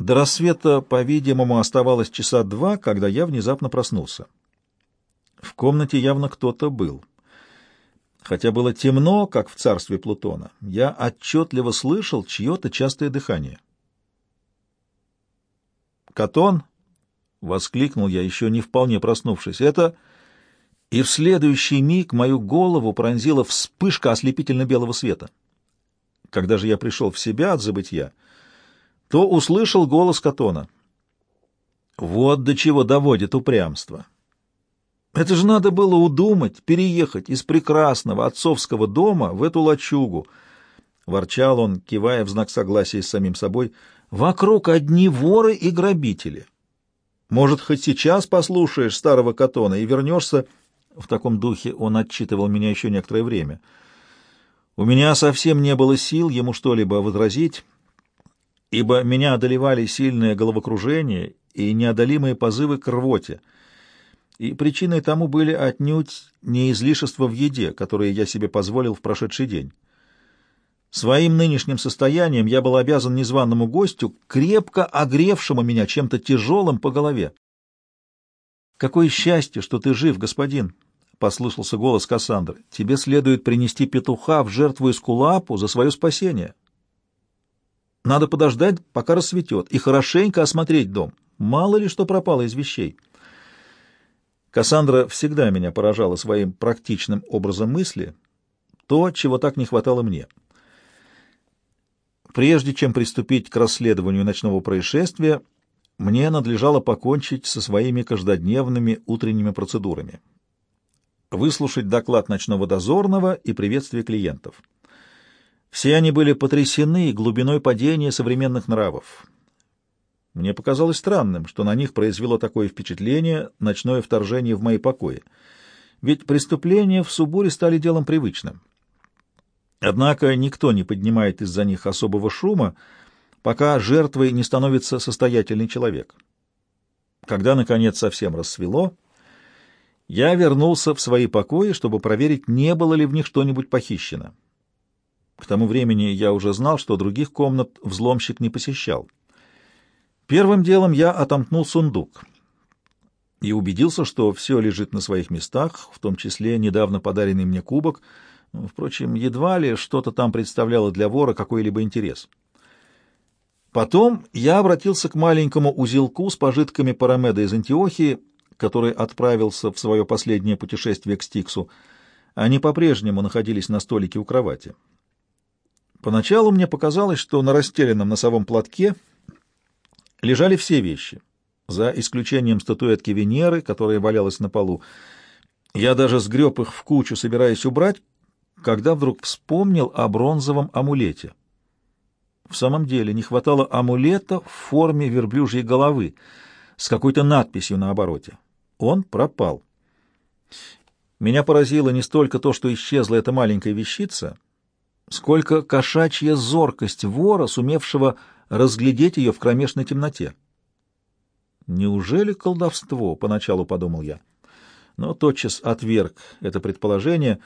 До рассвета, по-видимому, оставалось часа два, когда я внезапно проснулся. В комнате явно кто-то был. Хотя было темно, как в царстве Плутона, я отчетливо слышал чье-то частое дыхание. «Катон!» — воскликнул я, еще не вполне проснувшись. «Это...» И в следующий миг мою голову пронзила вспышка ослепительно-белого света. Когда же я пришел в себя от забытья, то услышал голос Катона. Вот до чего доводит упрямство. Это же надо было удумать, переехать из прекрасного отцовского дома в эту лачугу. Ворчал он, кивая в знак согласия с самим собой. Вокруг одни воры и грабители. Может, хоть сейчас послушаешь старого Катона и вернешься... В таком духе он отчитывал меня еще некоторое время. У меня совсем не было сил ему что-либо возразить, ибо меня одолевали сильное головокружение и неодолимые позывы к рвоте, и причиной тому были отнюдь не излишества в еде, которые я себе позволил в прошедший день. Своим нынешним состоянием я был обязан незваному гостю, крепко огревшему меня чем-то тяжелым по голове. «Какое счастье, что ты жив, господин!» — послышался голос Кассандры. «Тебе следует принести петуха в жертву Эскулапу за свое спасение». Надо подождать, пока рассветет, и хорошенько осмотреть дом. Мало ли что пропало из вещей. Кассандра всегда меня поражала своим практичным образом мысли, то, чего так не хватало мне. Прежде чем приступить к расследованию ночного происшествия, мне надлежало покончить со своими каждодневными утренними процедурами. Выслушать доклад ночного дозорного и приветствие клиентов. Все они были потрясены глубиной падения современных нравов. Мне показалось странным, что на них произвело такое впечатление ночное вторжение в мои покои. Ведь преступления в Субуре стали делом привычным. Однако никто не поднимает из-за них особого шума, пока жертвой не становится состоятельный человек. Когда, наконец, совсем рассвело, я вернулся в свои покои, чтобы проверить, не было ли в них что-нибудь похищено. К тому времени я уже знал, что других комнат взломщик не посещал. Первым делом я отомкнул сундук и убедился, что все лежит на своих местах, в том числе недавно подаренный мне кубок. Впрочем, едва ли что-то там представляло для вора какой-либо интерес. Потом я обратился к маленькому узелку с пожитками Парамеда из Антиохии, который отправился в свое последнее путешествие к Стиксу. Они по-прежнему находились на столике у кровати. Поначалу мне показалось, что на расстеленном носовом платке лежали все вещи, за исключением статуэтки Венеры, которая валялась на полу. Я даже сгреб их в кучу, собираясь убрать, когда вдруг вспомнил о бронзовом амулете. В самом деле не хватало амулета в форме верблюжьей головы с какой-то надписью на обороте. Он пропал. Меня поразило не столько то, что исчезла эта маленькая вещица — сколько кошачья зоркость вора, сумевшего разглядеть ее в кромешной темноте. «Неужели колдовство?» — поначалу подумал я. Но тотчас отверг это предположение.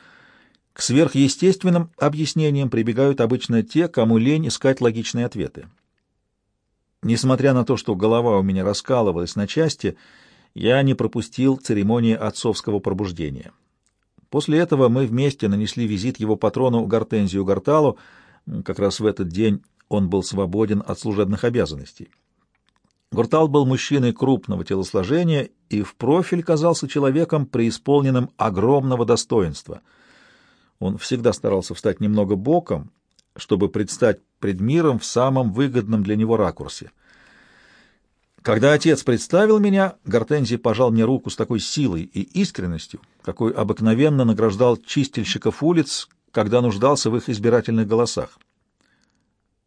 К сверхъестественным объяснениям прибегают обычно те, кому лень искать логичные ответы. Несмотря на то, что голова у меня раскалывалась на части, я не пропустил церемонии отцовского пробуждения. После этого мы вместе нанесли визит его патрону Гортензию Горталу. Как раз в этот день он был свободен от служебных обязанностей. Гортал был мужчиной крупного телосложения и в профиль казался человеком, преисполненным огромного достоинства. Он всегда старался встать немного боком, чтобы предстать пред миром в самом выгодном для него ракурсе — когда отец представил меня, Гортензий пожал мне руку с такой силой и искренностью, какой обыкновенно награждал чистильщиков улиц, когда нуждался в их избирательных голосах.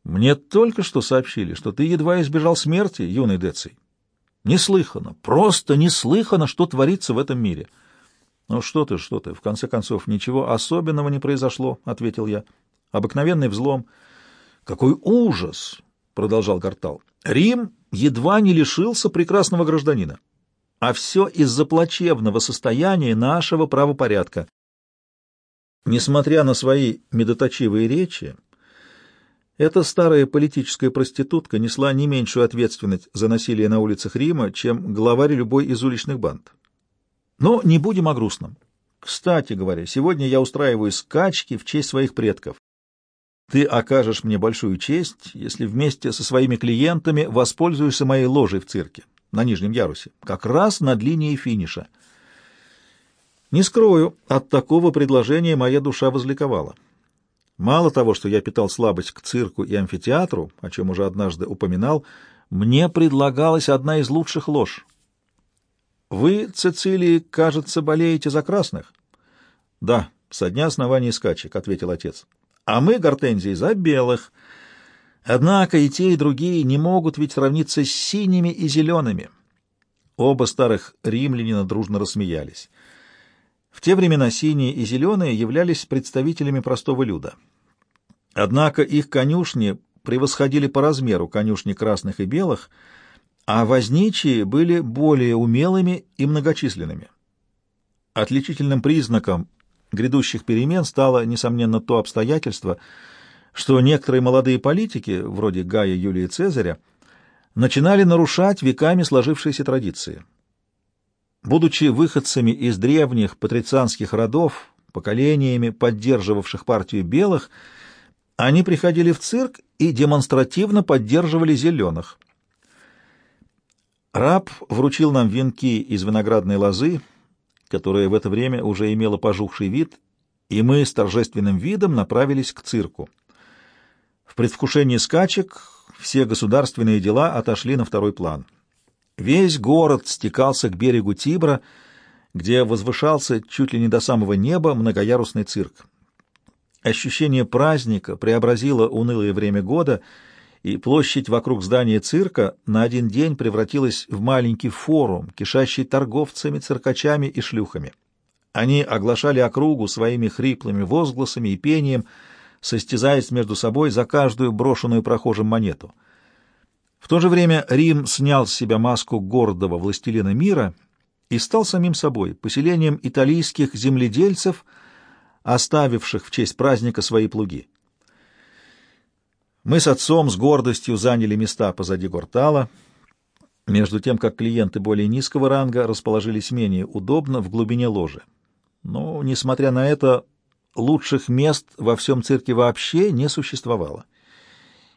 «Мне только что сообщили, что ты едва избежал смерти, юный Деций. Неслыханно, просто неслыханно, что творится в этом мире». «Ну что ты, что ты, в конце концов, ничего особенного не произошло», — ответил я. «Обыкновенный взлом». «Какой ужас!» — продолжал Гортал. «Рим едва не лишился прекрасного гражданина. А все из-за плачевного состояния нашего правопорядка. Несмотря на свои медоточивые речи, Эта старая политическая проститутка несла не меньшую ответственность за насилие на улицах Рима, чем главарь любой из уличных банд. Но не будем о грустном. Кстати говоря, сегодня я устраиваю скачки в честь своих предков. Ты окажешь мне большую честь, если вместе со своими клиентами воспользуешься моей ложей в цирке на нижнем ярусе, как раз над линией финиша. Не скрою, от такого предложения моя душа возликовала. Мало того, что я питал слабость к цирку и амфитеатру, о чем уже однажды упоминал, мне предлагалась одна из лучших лож. Вы, Цицилии, кажется, болеете за красных? — Да, со дня основания скачек, — ответил отец а мы, Гортензии, за белых. Однако и те, и другие не могут ведь сравниться с синими и зелеными. Оба старых римлянина дружно рассмеялись. В те времена синие и зеленые являлись представителями простого люда. Однако их конюшни превосходили по размеру конюшни красных и белых, а возничие были более умелыми и многочисленными. Отличительным признаком грядущих перемен стало, несомненно, то обстоятельство, что некоторые молодые политики, вроде Гая Юлия Цезаря, начинали нарушать веками сложившиеся традиции. Будучи выходцами из древних патрицианских родов, поколениями поддерживавших партию белых, они приходили в цирк и демонстративно поддерживали зеленых. Раб вручил нам венки из виноградной лозы, которая в это время уже имела пожухший вид, и мы с торжественным видом направились к цирку. В предвкушении скачек все государственные дела отошли на второй план. Весь город стекался к берегу Тибра, где возвышался чуть ли не до самого неба многоярусный цирк. Ощущение праздника преобразило унылое время года — и площадь вокруг здания цирка на один день превратилась в маленький форум, кишащий торговцами, циркачами и шлюхами. Они оглашали округу своими хриплыми возгласами и пением, состязаясь между собой за каждую брошенную прохожим монету. В то же время Рим снял с себя маску гордого властелина мира и стал самим собой, поселением итальянских земледельцев, оставивших в честь праздника свои плуги. Мы с отцом с гордостью заняли места позади Гортала, между тем как клиенты более низкого ранга расположились менее удобно в глубине ложи. Но, несмотря на это, лучших мест во всем цирке вообще не существовало.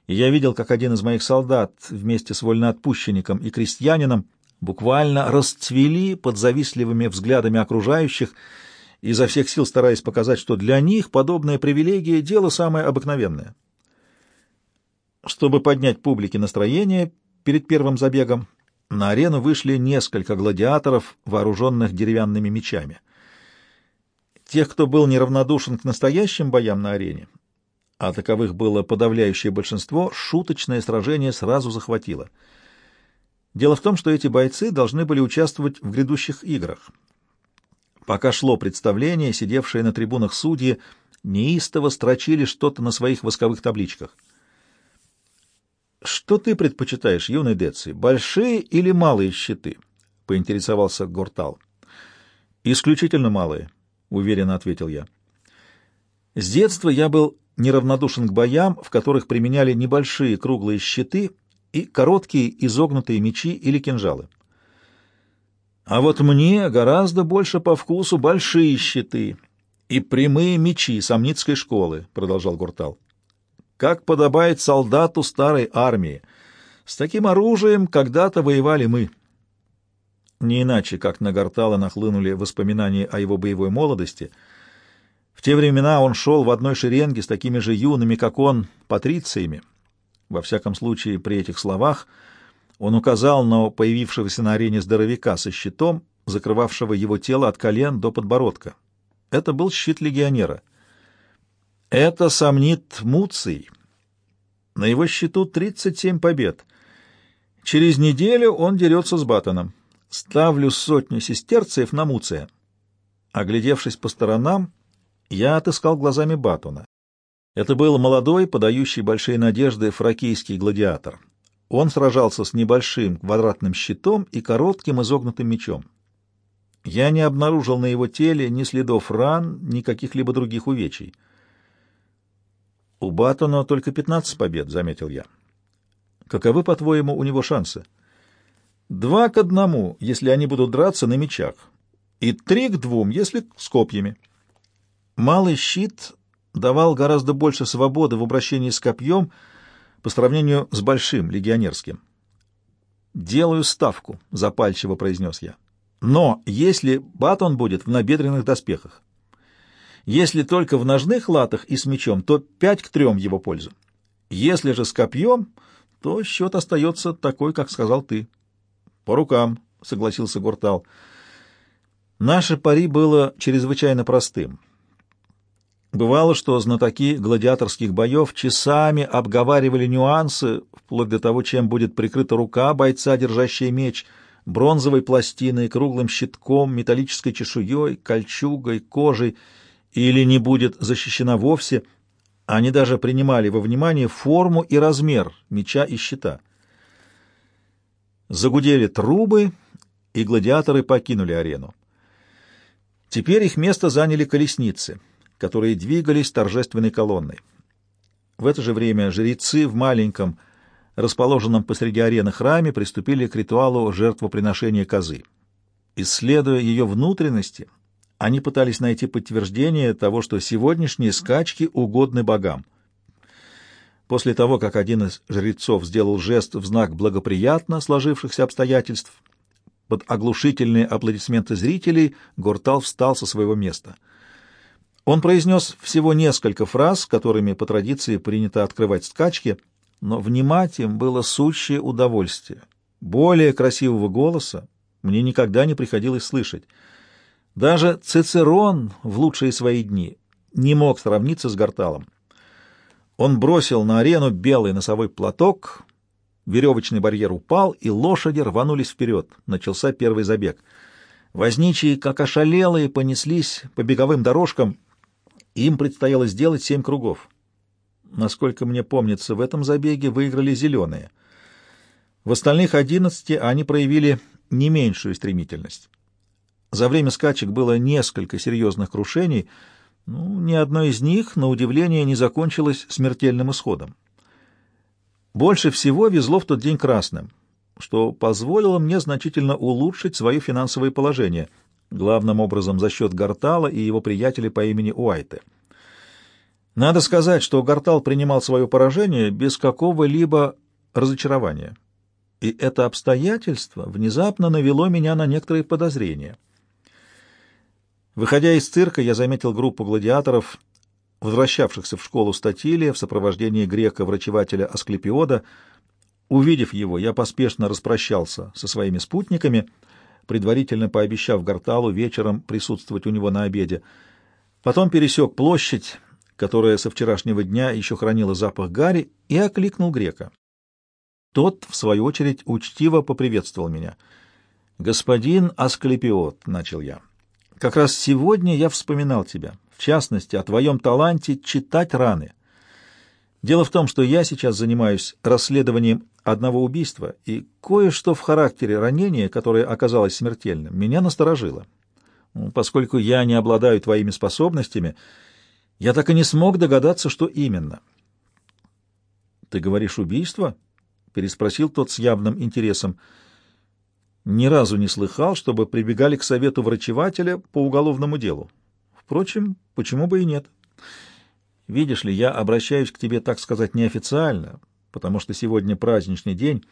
И я видел, как один из моих солдат вместе с вольноотпущенником и крестьянином буквально расцвели под завистливыми взглядами окружающих, изо всех сил стараясь показать, что для них подобная привилегия — дело самое обыкновенное. Чтобы поднять публике настроение перед первым забегом, на арену вышли несколько гладиаторов, вооруженных деревянными мечами. Тех, кто был неравнодушен к настоящим боям на арене, а таковых было подавляющее большинство, шуточное сражение сразу захватило. Дело в том, что эти бойцы должны были участвовать в грядущих играх. Пока шло представление, сидевшие на трибунах судьи неистово строчили что-то на своих восковых табличках — «Что ты предпочитаешь, юный Деци, большие или малые щиты?» — поинтересовался Гортал. «Исключительно малые», — уверенно ответил я. «С детства я был неравнодушен к боям, в которых применяли небольшие круглые щиты и короткие изогнутые мечи или кинжалы. А вот мне гораздо больше по вкусу большие щиты и прямые мечи сомницкой школы», — продолжал Гортал как подобает солдату старой армии. С таким оружием когда-то воевали мы. Не иначе, как на Гортала нахлынули воспоминания о его боевой молодости. В те времена он шел в одной шеренге с такими же юными, как он, патрициями. Во всяком случае, при этих словах он указал на появившегося на арене здоровяка со щитом, закрывавшего его тело от колен до подбородка. Это был щит легионера. Это сомнит Муций. На его счету 37 побед. Через неделю он дерется с Батоном. Ставлю сотню сестерцев на Муция. Оглядевшись по сторонам, я отыскал глазами Батона. Это был молодой, подающий большие надежды фракийский гладиатор. Он сражался с небольшим квадратным щитом и коротким изогнутым мечом. Я не обнаружил на его теле ни следов ран, ни каких-либо других увечий. У Баттона только 15 побед, — заметил я. Каковы, по-твоему, у него шансы? Два к одному, если они будут драться на мечах, и три к двум, если с копьями. Малый щит давал гораздо больше свободы в обращении с копьем по сравнению с большим, легионерским. «Делаю ставку», — запальчиво произнес я. «Но если Батон будет в набедренных доспехах, если только в ножных латах и с мечом, то пять к трем его пользу. Если же с копьем, то счет остается такой, как сказал ты». «По рукам», — согласился Гуртал. «Наше пари было чрезвычайно простым». Бывало, что знатоки гладиаторских боев часами обговаривали нюансы, вплоть до того, чем будет прикрыта рука бойца, держащая меч, бронзовой пластиной, круглым щитком, металлической чешуей, кольчугой, кожей, или не будет защищена вовсе. Они даже принимали во внимание форму и размер меча и щита. Загудели трубы, и гладиаторы покинули арену. Теперь их место заняли колесницы — которые двигались торжественной колонной. В это же время жрецы в маленьком, расположенном посреди арены храме, приступили к ритуалу жертвоприношения козы. Исследуя ее внутренности, они пытались найти подтверждение того, что сегодняшние скачки угодны богам. После того, как один из жрецов сделал жест в знак благоприятно сложившихся обстоятельств, под оглушительные аплодисменты зрителей Гортал встал со своего места — он произнес всего несколько фраз, которыми по традиции принято открывать скачки, но внимать им было сущее удовольствие. Более красивого голоса мне никогда не приходилось слышать. Даже Цицерон в лучшие свои дни не мог сравниться с Гарталом. Он бросил на арену белый носовой платок, веревочный барьер упал, и лошади рванулись вперед. Начался первый забег. Возничие, как ошалелые, понеслись по беговым дорожкам — им предстояло сделать семь кругов. Насколько мне помнится, в этом забеге выиграли зеленые. В остальных одиннадцати они проявили не меньшую стремительность. За время скачек было несколько серьезных крушений, ну, ни одно из них, на удивление, не закончилось смертельным исходом. Больше всего везло в тот день красным, что позволило мне значительно улучшить свое финансовое положение — главным образом за счет Гартала и его приятеля по имени Уайте. Надо сказать, что Гартал принимал свое поражение без какого-либо разочарования, и это обстоятельство внезапно навело меня на некоторые подозрения. Выходя из цирка, я заметил группу гладиаторов, возвращавшихся в школу Статилия в сопровождении грека-врачевателя Асклепиода. Увидев его, я поспешно распрощался со своими спутниками — предварительно пообещав Гарталу вечером присутствовать у него на обеде. Потом пересек площадь, которая со вчерашнего дня еще хранила запах гари, и окликнул грека. Тот, в свою очередь, учтиво поприветствовал меня. «Господин Асклепиот», — начал я, — «как раз сегодня я вспоминал тебя, в частности, о твоем таланте читать раны. Дело в том, что я сейчас занимаюсь расследованием одного убийства, и кое-что в характере ранения, которое оказалось смертельным, меня насторожило. Ну, поскольку я не обладаю твоими способностями, я так и не смог догадаться, что именно. — Ты говоришь убийство? — переспросил тот с явным интересом. Ни разу не слыхал, чтобы прибегали к совету врачевателя по уголовному делу. Впрочем, почему бы и нет? Видишь ли, я обращаюсь к тебе, так сказать, неофициально, потому что сегодня праздничный день.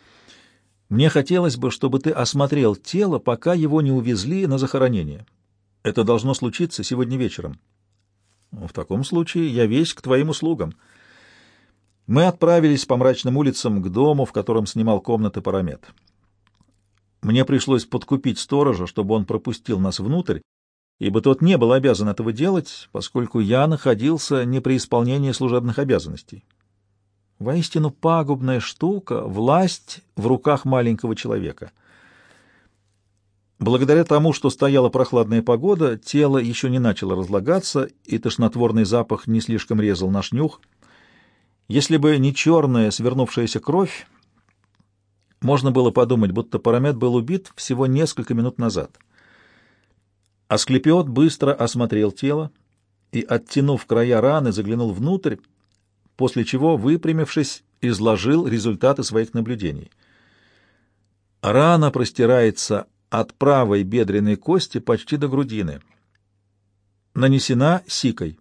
Мне хотелось бы, чтобы ты осмотрел тело, пока его не увезли на захоронение. Это должно случиться сегодня вечером. В таком случае я весь к твоим услугам. Мы отправились по мрачным улицам к дому, в котором снимал комнаты Парамет. Мне пришлось подкупить сторожа, чтобы он пропустил нас внутрь, ибо тот не был обязан этого делать, поскольку я находился не при исполнении служебных обязанностей. Воистину пагубная штука — власть в руках маленького человека. Благодаря тому, что стояла прохладная погода, тело еще не начало разлагаться, и тошнотворный запах не слишком резал наш нюх. Если бы не черная свернувшаяся кровь, можно было подумать, будто Парамет был убит всего несколько минут назад. Асклепиот быстро осмотрел тело и, оттянув края раны, заглянул внутрь, после чего, выпрямившись, изложил результаты своих наблюдений. Рана простирается от правой бедренной кости почти до грудины. Нанесена сикой.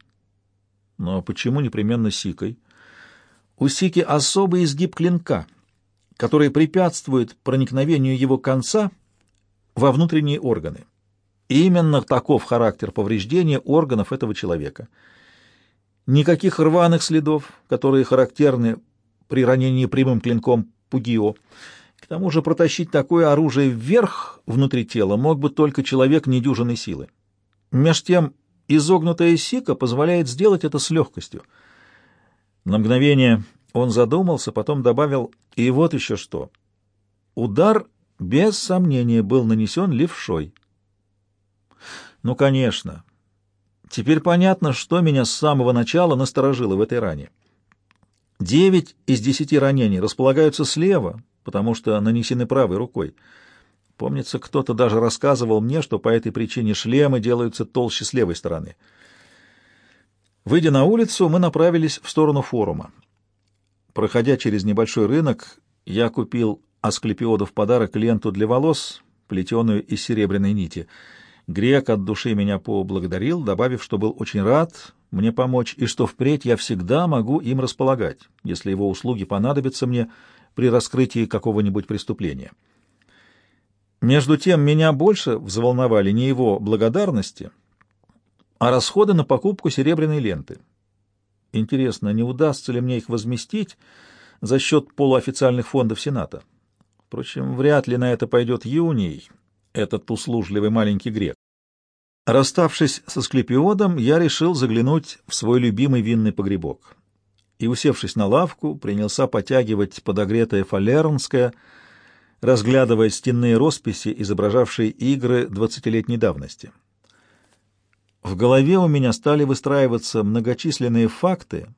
Но почему непременно сикой? У сики особый изгиб клинка, который препятствует проникновению его конца во внутренние органы. Именно таков характер повреждения органов этого человека. Никаких рваных следов, которые характерны при ранении прямым клинком пугио. К тому же протащить такое оружие вверх внутри тела мог бы только человек недюжинной силы. Меж тем изогнутая сика позволяет сделать это с легкостью. На мгновение он задумался, потом добавил «И вот еще что». Удар, без сомнения, был нанесен левшой. Ну, конечно. Теперь понятно, что меня с самого начала насторожило в этой ране. Девять из десяти ранений располагаются слева, потому что нанесены правой рукой. Помнится, кто-то даже рассказывал мне, что по этой причине шлемы делаются толще с левой стороны. Выйдя на улицу, мы направились в сторону форума. Проходя через небольшой рынок, я купил Асклепиоду в подарок ленту для волос, плетеную из серебряной нити. Грек от души меня поблагодарил, добавив, что был очень рад мне помочь и что впредь я всегда могу им располагать, если его услуги понадобятся мне при раскрытии какого-нибудь преступления. Между тем, меня больше взволновали не его благодарности, а расходы на покупку серебряной ленты. Интересно, не удастся ли мне их возместить за счет полуофициальных фондов Сената? Впрочем, вряд ли на это пойдет Юний, этот услужливый маленький грек. Расставшись со Склепиодом, я решил заглянуть в свой любимый винный погребок. И, усевшись на лавку, принялся потягивать подогретое фалернское, разглядывая стенные росписи, изображавшие игры двадцатилетней давности. В голове у меня стали выстраиваться многочисленные факты,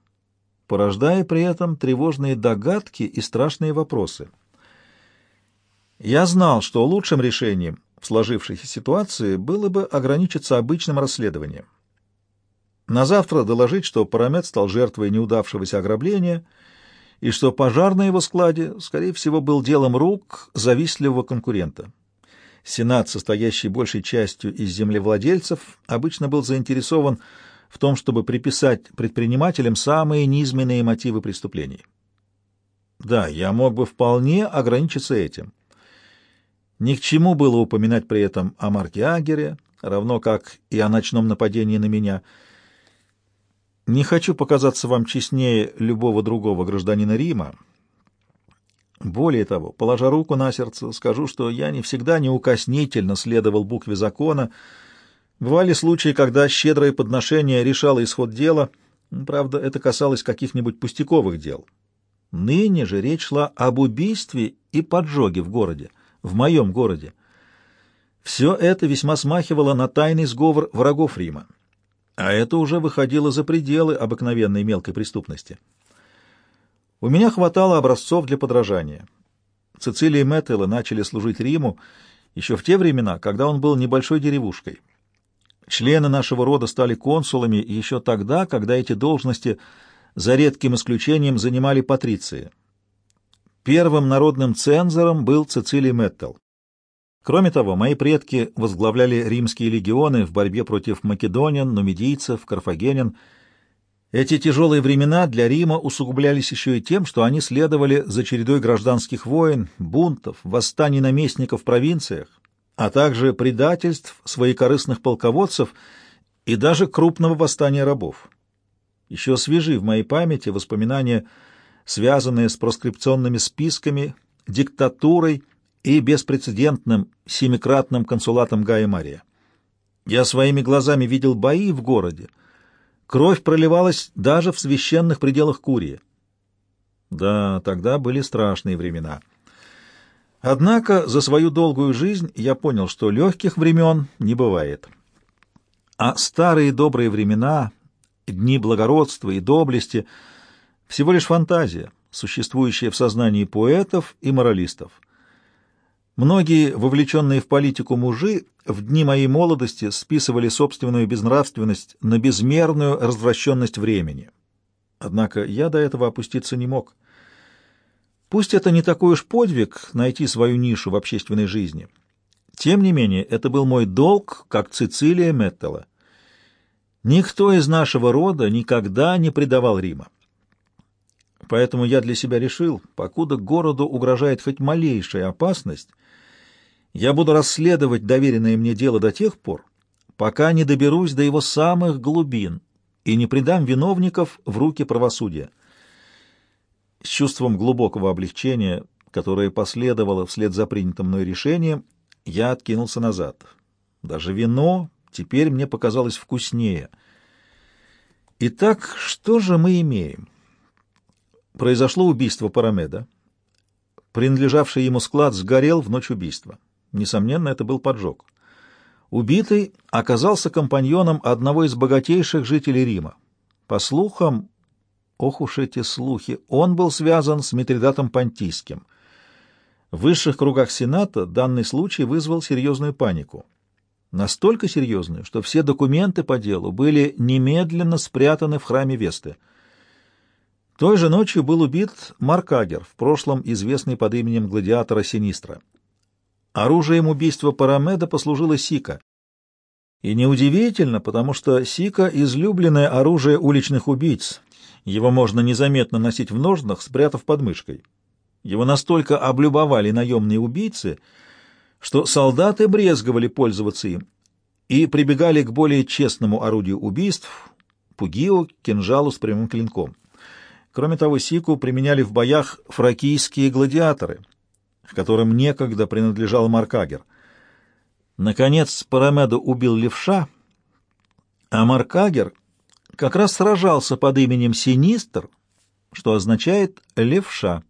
порождая при этом тревожные догадки и страшные вопросы. Я знал, что лучшим решением в сложившейся ситуации было бы ограничиться обычным расследованием. На завтра доложить, что Парамет стал жертвой неудавшегося ограбления и что пожар на его складе, скорее всего, был делом рук завистливого конкурента. Сенат, состоящий большей частью из землевладельцев, обычно был заинтересован в том, чтобы приписать предпринимателям самые низменные мотивы преступлений. Да, я мог бы вполне ограничиться этим. Ни к чему было упоминать при этом о Марке Агере, равно как и о ночном нападении на меня. Не хочу показаться вам честнее любого другого гражданина Рима. Более того, положа руку на сердце, скажу, что я не всегда неукоснительно следовал букве закона. Бывали случаи, когда щедрое подношение решало исход дела, правда, это касалось каких-нибудь пустяковых дел. Ныне же речь шла об убийстве и поджоге в городе в моем городе. Все это весьма смахивало на тайный сговор врагов Рима, а это уже выходило за пределы обыкновенной мелкой преступности. У меня хватало образцов для подражания. Цицилия и Мэттелла начали служить Риму еще в те времена, когда он был небольшой деревушкой. Члены нашего рода стали консулами еще тогда, когда эти должности, за редким исключением, занимали патриции. Первым народным цензором был Цицилий Мэттел. Кроме того, мои предки возглавляли римские легионы в борьбе против македонян, нумидийцев, карфагенян. Эти тяжелые времена для Рима усугублялись еще и тем, что они следовали за чередой гражданских войн, бунтов, восстаний наместников в провинциях, а также предательств своекорыстных полководцев и даже крупного восстания рабов. Еще свежи в моей памяти воспоминания связанные с проскрипционными списками, диктатурой и беспрецедентным семикратным консулатом Гая Мария. Я своими глазами видел бои в городе. Кровь проливалась даже в священных пределах Курии. Да, тогда были страшные времена. Однако за свою долгую жизнь я понял, что легких времен не бывает. А старые добрые времена, дни благородства и доблести — всего лишь фантазия, существующая в сознании поэтов и моралистов. Многие, вовлеченные в политику мужи, в дни моей молодости списывали собственную безнравственность на безмерную развращенность времени. Однако я до этого опуститься не мог. Пусть это не такой уж подвиг найти свою нишу в общественной жизни. Тем не менее, это был мой долг, как Цицилия Меттела. Никто из нашего рода никогда не предавал Рима. Поэтому я для себя решил, покуда городу угрожает хоть малейшая опасность, я буду расследовать доверенное мне дело до тех пор, пока не доберусь до его самых глубин и не предам виновников в руки правосудия. С чувством глубокого облегчения, которое последовало вслед за принятым мной решением, я откинулся назад. Даже вино теперь мне показалось вкуснее. Итак, что же мы имеем? Произошло убийство Парамеда. Принадлежавший ему склад сгорел в ночь убийства. Несомненно, это был поджог. Убитый оказался компаньоном одного из богатейших жителей Рима. По слухам, ох уж эти слухи, он был связан с Митридатом Понтийским. В высших кругах Сената данный случай вызвал серьезную панику. Настолько серьезную, что все документы по делу были немедленно спрятаны в храме Весты. Той же ночью был убит Маркагер, в прошлом известный под именем гладиатора Синистра. Оружием убийства Парамеда послужила Сика. И неудивительно, потому что Сика — излюбленное оружие уличных убийц. Его можно незаметно носить в ножнах, спрятав под мышкой. Его настолько облюбовали наемные убийцы, что солдаты брезговали пользоваться им и прибегали к более честному орудию убийств — пугио, кинжалу с прямым клинком. Кроме того, Сику применяли в боях фракийские гладиаторы — которым некогда принадлежал Маркагер. Наконец, Парамеда убил левша, а Маркагер как раз сражался под именем Синистр, что означает «левша».